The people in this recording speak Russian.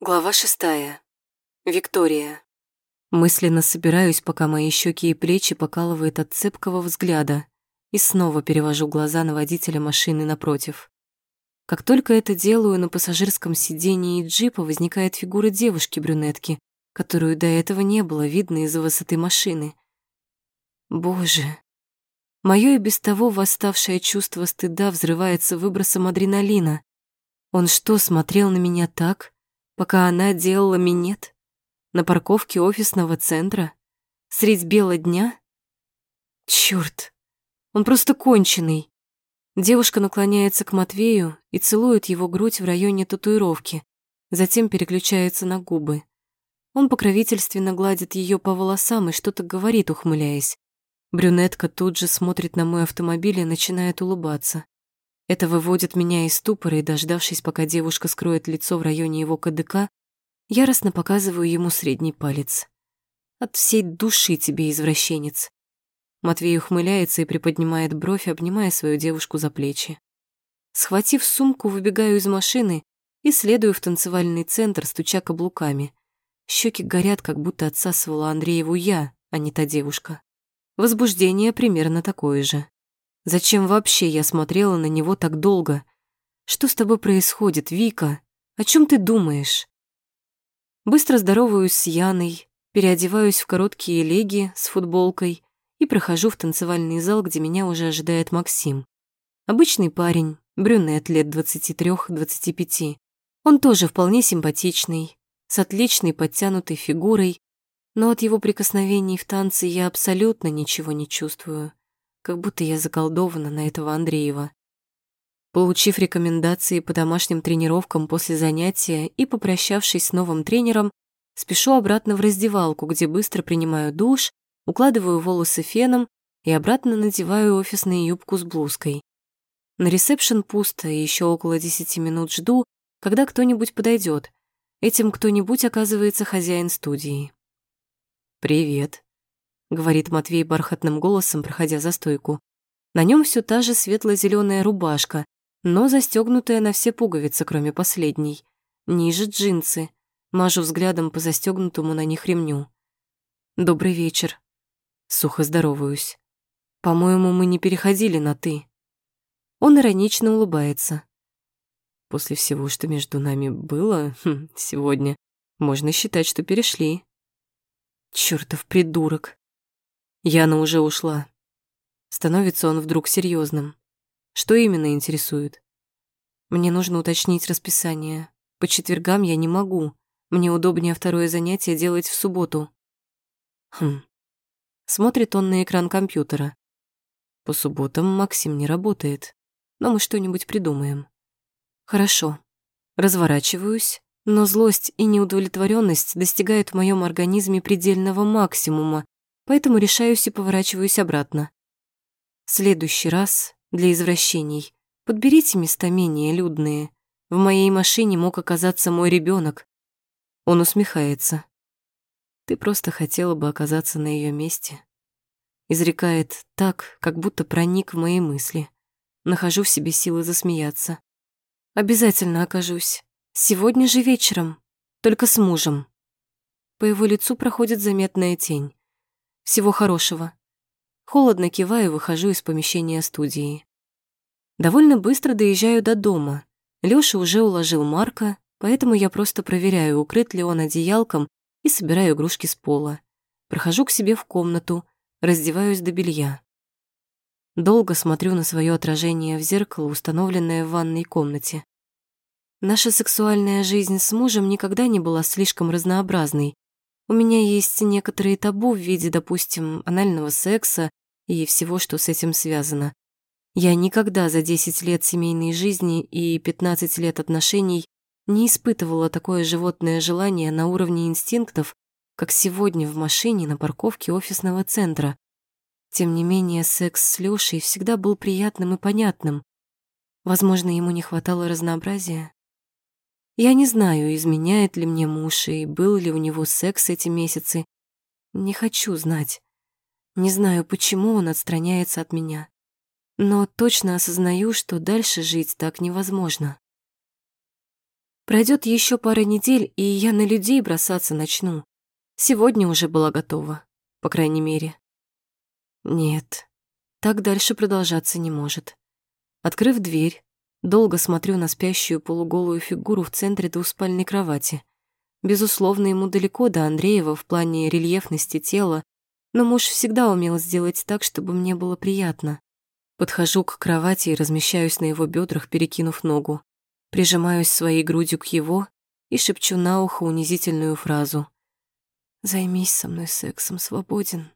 Глава шестая. Виктория. Мысленно собираюсь, пока мои щеки и плечи покалывает от цепкого взгляда, и снова перевожу глаза на водителя машины напротив. Как только это делаю, на пассажирском сидении джипа возникает фигура девушки-брюнетки, которую до этого не было видно из-за высоты машины. Боже. Моё и без того восставшее чувство стыда взрывается выбросом адреналина. Он что, смотрел на меня так, пока она делала минет? На парковке офисного центра? Средь бела дня? Чёрт, он просто конченый. Девушка наклоняется к Матвею и целует его грудь в районе татуировки, затем переключается на губы. Он покровительственно гладит ее по волосам и что-то говорит, ухмыляясь. Брюнетка тут же смотрит на мой автомобиль и начинает улыбаться. Это выводит меня из ступора, и, дождавшись, пока девушка скроет лицо в районе его КДК, яростно показываю ему средний палец. От всей души тебе, извращенец. Матвей ухмыляется и приподнимает бровь, обнимая свою девушку за плечи. Схватив сумку, выбегаю из машины и следую в танцевальный центр, стуча каблуками. Щеки горят, как будто отсасывала Андрееву я, а не та девушка. Возбуждение примерно такое же. Зачем вообще я смотрела на него так долго? Что с тобой происходит, Вика? О чем ты думаешь? Быстро здороваюсь с Яной, переодеваюсь в короткие леги с футболкой и прохожу в танцевальный зал, где меня уже ожидает Максим. Обычный парень, брюнет лет 23-25. Он тоже вполне симпатичный, с отличной подтянутой фигурой, но от его прикосновений в танце я абсолютно ничего не чувствую как будто я заколдована на этого Андреева. Получив рекомендации по домашним тренировкам после занятия и попрощавшись с новым тренером, спешу обратно в раздевалку, где быстро принимаю душ, укладываю волосы феном и обратно надеваю офисную юбку с блузкой. На ресепшн пусто, и еще около десяти минут жду, когда кто-нибудь подойдет. Этим кто-нибудь оказывается хозяин студии. «Привет», говорит Матвей бархатным голосом, проходя за стойку. На нем все та же светло-зеленая рубашка, но застегнутая на все пуговицы, кроме последней. Ниже джинсы. Мажу взглядом по застегнутому на них ремню. Добрый вечер. Сухо здороваюсь. По-моему, мы не переходили на ты. Он иронично улыбается. После всего, что между нами было хм, сегодня, можно считать, что перешли. Чёртов придурок. Яна уже ушла. Становится он вдруг серьезным. Что именно интересует? Мне нужно уточнить расписание. По четвергам я не могу. Мне удобнее второе занятие делать в субботу. Хм. Смотрит он на экран компьютера. По субботам Максим не работает, но мы что-нибудь придумаем. Хорошо. Разворачиваюсь, но злость и неудовлетворенность достигают в моем организме предельного максимума, поэтому решаюсь и поворачиваюсь обратно. следующий раз для извращений подберите места менее людные. В моей машине мог оказаться мой ребенок. Он усмехается. Ты просто хотела бы оказаться на ее месте. Изрекает так, как будто проник в мои мысли. Нахожу в себе силы засмеяться. Обязательно окажусь. Сегодня же вечером. Только с мужем. По его лицу проходит заметная тень. Всего хорошего. Холодно киваю, выхожу из помещения студии. Довольно быстро доезжаю до дома. Лёша уже уложил Марка, поэтому я просто проверяю, укрыт ли он одеялком, и собираю игрушки с пола. Прохожу к себе в комнату, раздеваюсь до белья. Долго смотрю на свое отражение в зеркало, установленное в ванной комнате. Наша сексуальная жизнь с мужем никогда не была слишком разнообразной, у меня есть некоторые табу в виде, допустим, анального секса и всего, что с этим связано. Я никогда за 10 лет семейной жизни и 15 лет отношений не испытывала такое животное желание на уровне инстинктов, как сегодня в машине на парковке офисного центра. Тем не менее, секс с Лёшей всегда был приятным и понятным. Возможно, ему не хватало разнообразия. Я не знаю, изменяет ли мне муж и был ли у него секс эти месяцы. Не хочу знать. Не знаю, почему он отстраняется от меня. Но точно осознаю, что дальше жить так невозможно. Пройдет еще пара недель, и я на людей бросаться начну. Сегодня уже была готова, по крайней мере. Нет, так дальше продолжаться не может. Открыв дверь, долго смотрю на спящую полуголую фигуру в центре двуспальной кровати. Безусловно, ему далеко до Андреева в плане рельефности тела, но муж всегда умел сделать так, чтобы мне было приятно. Подхожу к кровати и размещаюсь на его бедрах, перекинув ногу. Прижимаюсь своей грудью к его и шепчу на ухо унизительную фразу. «Займись со мной сексом, свободен».